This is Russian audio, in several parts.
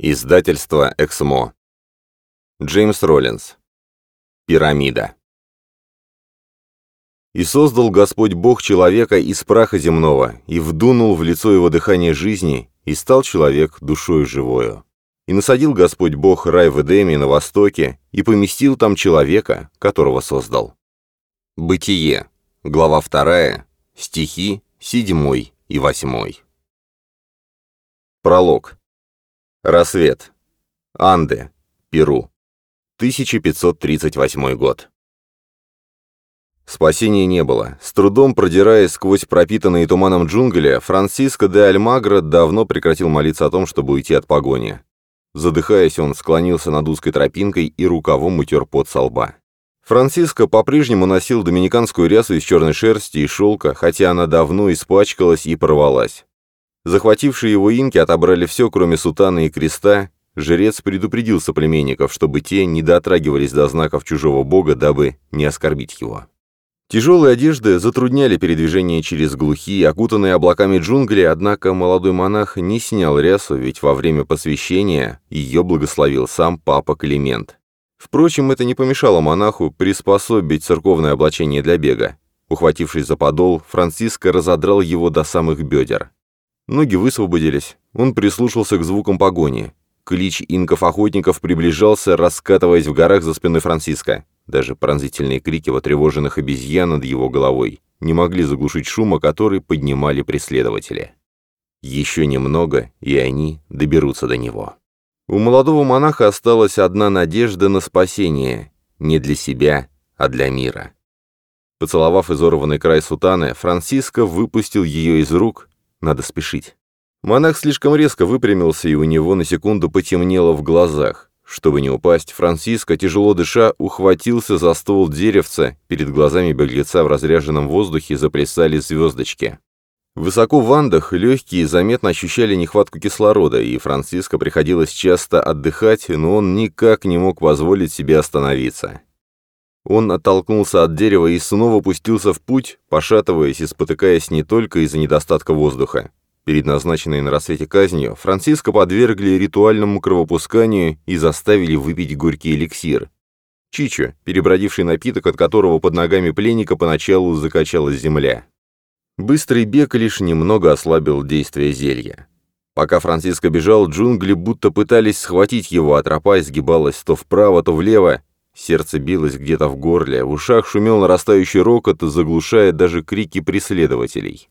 Издательство «Эксмо». Джеймс Роллинс. Пирамида. «И создал Господь Бог человека из праха земного, и вдунул в лицо его дыхание жизни, и стал человек душою живою. И насадил Господь Бог рай в Эдеме на востоке, и поместил там человека, которого создал». Бытие. Глава 2. Стихи 7 и 8. Пролог. Рассвет. Анды. Перу. 1538 год. Спасения не было. С трудом продираясь сквозь пропитанные туманом джунгли, Франциско де Альмагро давно прекратил молиться о том, чтобы уйти от погони. Задыхаясь, он склонился над узкой тропинкой и рукавом утер пот со лба. Франциско по-прежнему носил доминиканскую рясу из черной шерсти и шелка, хотя она давно испачкалась и порвалась. Захватившие его инки отобрали все, кроме сутана и креста. Жрец предупредил соплеменников, чтобы те не дотрагивались до знаков чужого бога, дабы не оскорбить его. Тяжелые одежды затрудняли передвижение через глухие, окутанные облаками джунгли, однако молодой монах не снял рясу, ведь во время посвящения ее благословил сам папа Климент. Впрочем, это не помешало монаху приспособить церковное облачение для бега. Ухватившись за подол, Франциско разодрал его до самых бедер. Ноги высвободились. Он прислушался к звукам погони. Клич инков-охотников приближался, раскатываясь в горах за спиной Франциска. Даже пронзительные крики вотревоженных обезьян над его головой не могли заглушить шума, который поднимали преследователи. Еще немного, и они доберутся до него. У молодого монаха осталась одна надежда на спасение, не для себя, а для мира. Поцеловав изорванный край сутаны, Франциско выпустил ее из рук надо спешить. Монах слишком резко выпрямился, и у него на секунду потемнело в глазах. Чтобы не упасть, Франциско, тяжело дыша, ухватился за ствол деревца, перед глазами беглеца в разряженном воздухе заплясали звездочки. Высоко в Андах легкие заметно ощущали нехватку кислорода, и Франциско приходилось часто отдыхать, но он никак не мог позволить себе остановиться. Он оттолкнулся от дерева и снова пустился в путь, пошатываясь и спотыкаясь не только из-за недостатка воздуха. Перед назначенной на рассвете казнью Франциско подвергли ритуальному кровопусканию и заставили выпить горький эликсир. Чичо, перебродивший напиток, от которого под ногами пленника поначалу закачалась земля. Быстрый бег лишь немного ослабил действие зелья. Пока Франциско бежал, джунгли будто пытались схватить его, а тропа изгибалась то вправо, то влево, Сердце билось где-то в горле, в ушах шумел нарастающий рокот, заглушая даже крики преследователей.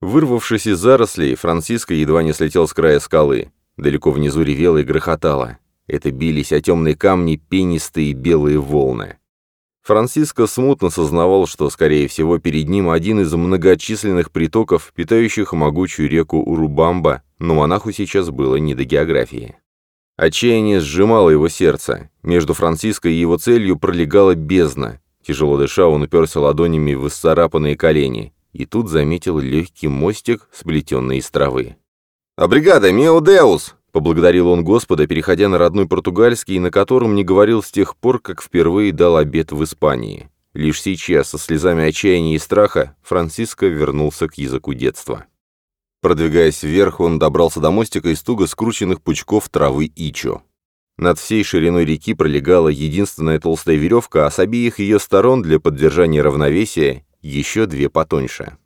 Вырвавшись из зарослей, Франциско едва не слетел с края скалы. Далеко внизу ревело и грохотало. Это бились о темные камни пенистые белые волны. Франциско смутно сознавал, что, скорее всего, перед ним один из многочисленных притоков, питающих могучую реку Урубамба, но монаху сейчас было не до географии. Отчаяние сжимало его сердце. Между Франциско и его целью пролегала бездна. Тяжело дыша, он уперся ладонями в исцарапанные колени. И тут заметил легкий мостик, сплетенный из травы. «Абригада, мио деус!» — поблагодарил он Господа, переходя на родной португальский, на котором не говорил с тех пор, как впервые дал обед в Испании. Лишь сейчас, со слезами отчаяния и страха, Франциско вернулся к языку детства. Продвигаясь вверх, он добрался до мостика из туго скрученных пучков травы ичо. Над всей шириной реки пролегала единственная толстая веревка, а с обеих ее сторон для поддержания равновесия еще две потоньше.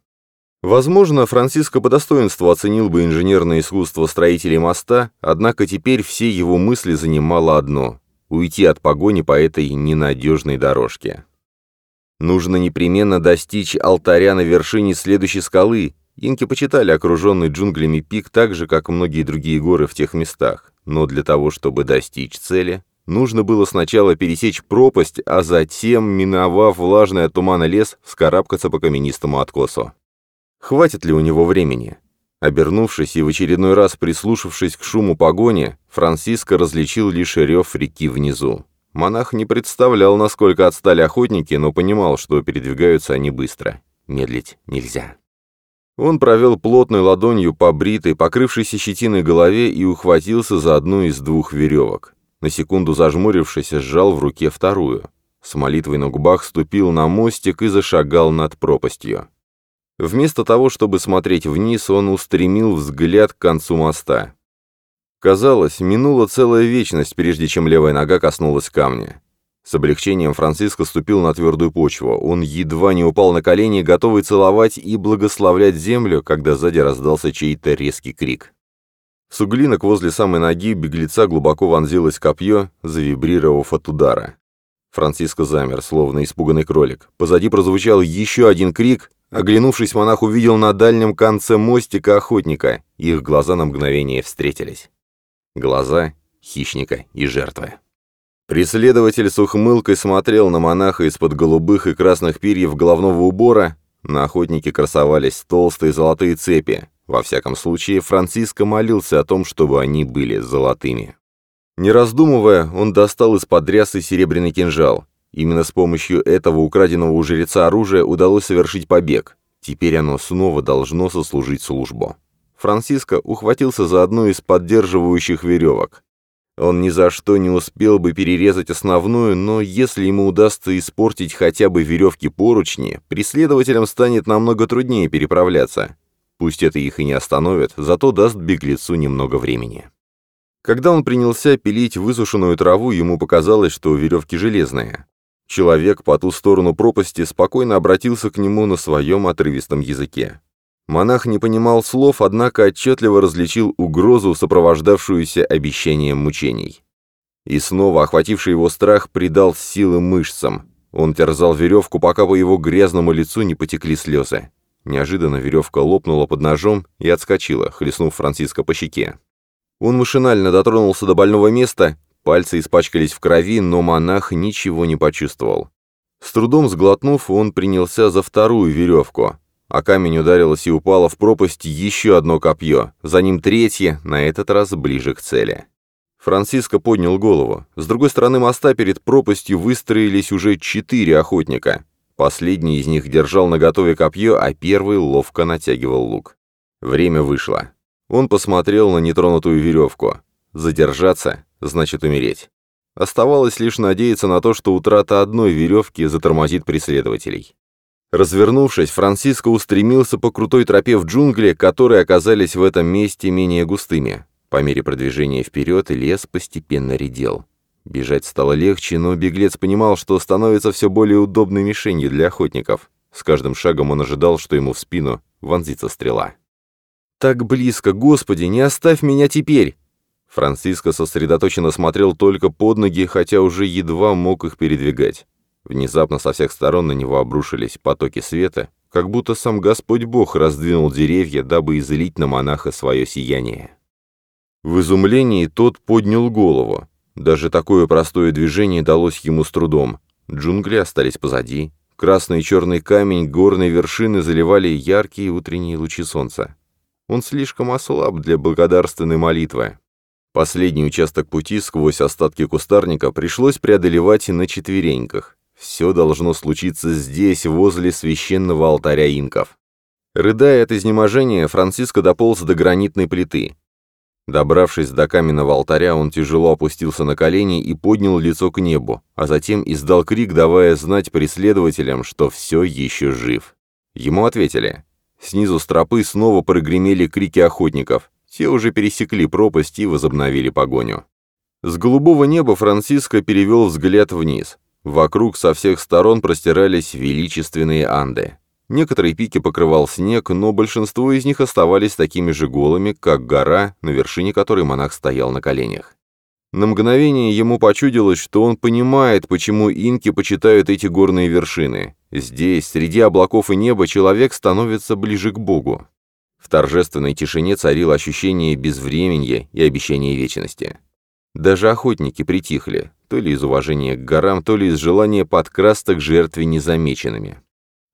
Возможно, Франциско по достоинству оценил бы инженерное искусство строителей моста, однако теперь все его мысли занимало одно — уйти от погони по этой ненадежной дорожке. Нужно непременно достичь алтаря на вершине следующей скалы, Инки почитали окруженный джунглями пик так же, как многие другие горы в тех местах, но для того, чтобы достичь цели, нужно было сначала пересечь пропасть, а затем, миновав влажный от тумана лес, вскарабкаться по каменистому откосу. Хватит ли у него времени? Обернувшись и в очередной раз прислушавшись к шуму погони, Франциско различил лишь рев реки внизу. Монах не представлял, насколько отстали охотники, но понимал, что передвигаются они быстро. Медлить нельзя. Он провел плотной ладонью по бритой, покрывшейся щетиной голове и ухватился за одну из двух веревок. На секунду зажмурившись, сжал в руке вторую. С молитвой на губах ступил на мостик и зашагал над пропастью. Вместо того, чтобы смотреть вниз, он устремил взгляд к концу моста. Казалось, минула целая вечность, прежде чем левая нога коснулась камня. С облегчением Франциско ступил на твердую почву. Он едва не упал на колени, готовый целовать и благословлять землю, когда сзади раздался чей-то резкий крик. С углинок возле самой ноги беглеца глубоко вонзилось копье, завибрировав от удара. Франциско замер, словно испуганный кролик. Позади прозвучал еще один крик. Оглянувшись, монах увидел на дальнем конце мостика охотника. Их глаза на мгновение встретились. Глаза хищника и жертвы. Преследователь с ухмылкой смотрел на монаха из-под голубых и красных перьев головного убора. На охотнике красовались толстые золотые цепи. Во всяком случае, Франциско молился о том, чтобы они были золотыми. Не раздумывая, он достал из-под рясы серебряный кинжал. Именно с помощью этого украденного у жреца оружия удалось совершить побег. Теперь оно снова должно сослужить службу. Франциско ухватился за одну из поддерживающих веревок. Он ни за что не успел бы перерезать основную, но если ему удастся испортить хотя бы веревки поручни, преследователям станет намного труднее переправляться. Пусть это их и не остановит, зато даст беглецу немного времени. Когда он принялся пилить высушенную траву, ему показалось, что веревки железные. Человек по ту сторону пропасти спокойно обратился к нему на своем отрывистом языке. Монах не понимал слов, однако отчетливо различил угрозу, сопровождавшуюся обещанием мучений. И снова охвативший его страх придал силы мышцам. Он терзал веревку, пока по его грязному лицу не потекли слезы. Неожиданно веревка лопнула под ножом и отскочила, хлестнув Франциска по щеке. Он машинально дотронулся до больного места, пальцы испачкались в крови, но монах ничего не почувствовал. С трудом сглотнув, он принялся за вторую веревку а камень ударилось и упало в пропасть еще одно копье, за ним третье, на этот раз ближе к цели. Франциско поднял голову. С другой стороны моста перед пропастью выстроились уже четыре охотника. Последний из них держал наготове копье, а первый ловко натягивал лук. Время вышло. Он посмотрел на нетронутую веревку. Задержаться значит умереть. Оставалось лишь надеяться на то, что утрата одной веревки затормозит преследователей. Развернувшись, Франциско устремился по крутой тропе в джунгли, которые оказались в этом месте менее густыми. По мере продвижения вперед лес постепенно редел. Бежать стало легче, но беглец понимал, что становится все более удобной мишенью для охотников. С каждым шагом он ожидал, что ему в спину вонзится стрела. «Так близко, Господи, не оставь меня теперь!» Франциско сосредоточенно смотрел только под ноги, хотя уже едва мог их передвигать. Внезапно со всех сторон на него обрушились потоки света, как будто сам Господь Бог раздвинул деревья, дабы излить на монаха свое сияние. В изумлении тот поднял голову. Даже такое простое движение далось ему с трудом. Джунгли остались позади. Красный и черный камень горной вершины заливали яркие утренние лучи солнца. Он слишком ослаб для благодарственной молитвы. Последний участок пути сквозь остатки кустарника пришлось преодолевать на четвереньках. Все должно случиться здесь, возле священного алтаря инков. Рыдая от изнеможения, Франциско дополз до гранитной плиты. Добравшись до каменного алтаря, он тяжело опустился на колени и поднял лицо к небу, а затем издал крик, давая знать преследователям, что все еще жив. Ему ответили. Снизу с тропы снова прогремели крики охотников. Те уже пересекли пропасть и возобновили погоню. С голубого неба Франциско перевел взгляд вниз. Вокруг со всех сторон простирались величественные Анды. Некоторые пики покрывал снег, но большинство из них оставались такими же голыми, как гора, на вершине которой монах стоял на коленях. На мгновение ему почудилось, что он понимает, почему инки почитают эти горные вершины. Здесь, среди облаков и неба, человек становится ближе к Богу. В торжественной тишине царило ощущение безвременья и обещания вечности. Даже охотники притихли, то ли из уважения к горам, то ли из желания подкрасться к жертве незамеченными.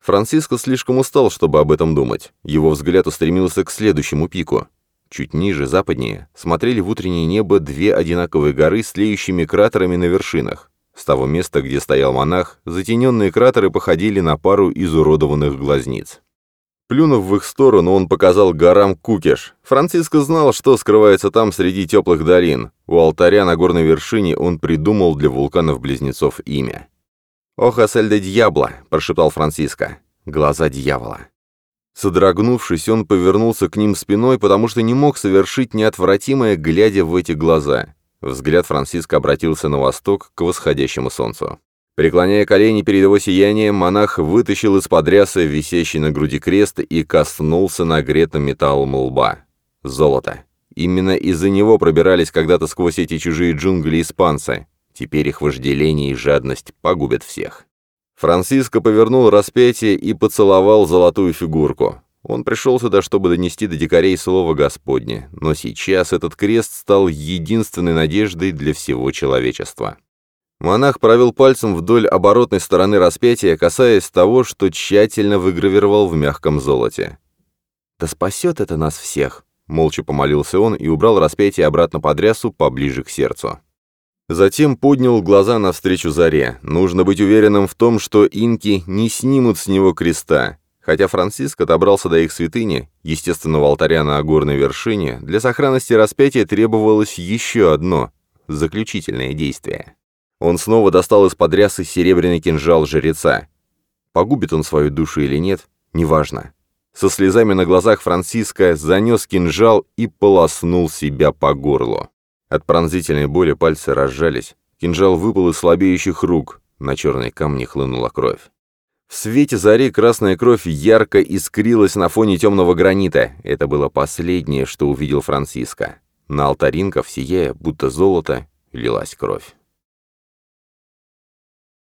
Франциско слишком устал, чтобы об этом думать. Его взгляд устремился к следующему пику. Чуть ниже, западнее, смотрели в утреннее небо две одинаковые горы с леющими кратерами на вершинах. С того места, где стоял монах, затененные кратеры походили на пару изуродованных глазниц. Плюнув в их сторону, он показал горам Кукеш. Франциско знал, что скрывается там среди теплых долин. У алтаря на горной вершине он придумал для вулканов-близнецов имя. «Охас эль де дьябло», — прошептал Франциско. «Глаза дьявола». Содрогнувшись, он повернулся к ним спиной, потому что не мог совершить неотвратимое, глядя в эти глаза. Взгляд Франциска обратился на восток, к восходящему солнцу. Преклоняя колени перед его сиянием, монах вытащил из-под рясы висящий на груди крест и коснулся нагретым металлом лба. Золото. Именно из-за него пробирались когда-то сквозь эти чужие джунгли испанцы. Теперь их вожделение и жадность погубят всех. Франциско повернул распятие и поцеловал золотую фигурку. Он пришел сюда, чтобы донести до дикарей слово Господне, но сейчас этот крест стал единственной надеждой для всего человечества. Монах провел пальцем вдоль оборотной стороны распятия, касаясь того, что тщательно выгравировал в мягком золоте. «Да спасет это нас всех!» — молча помолился он и убрал распятие обратно под рясу поближе к сердцу. Затем поднял глаза навстречу заре. Нужно быть уверенным в том, что инки не снимут с него креста. Хотя Франциск добрался до их святыни, естественного алтаря на горной вершине, для сохранности распятия требовалось еще одно — заключительное действие. Он снова достал из-под рясы серебряный кинжал жреца. Погубит он свою душу или нет, неважно. Со слезами на глазах Франциска занес кинжал и полоснул себя по горлу. От пронзительной боли пальцы разжались, кинжал выпал из слабеющих рук, на черной камне хлынула кровь. В свете зари красная кровь ярко искрилась на фоне темного гранита. Это было последнее, что увидел Франциско. На алтаринках, сияя, будто золото, лилась кровь.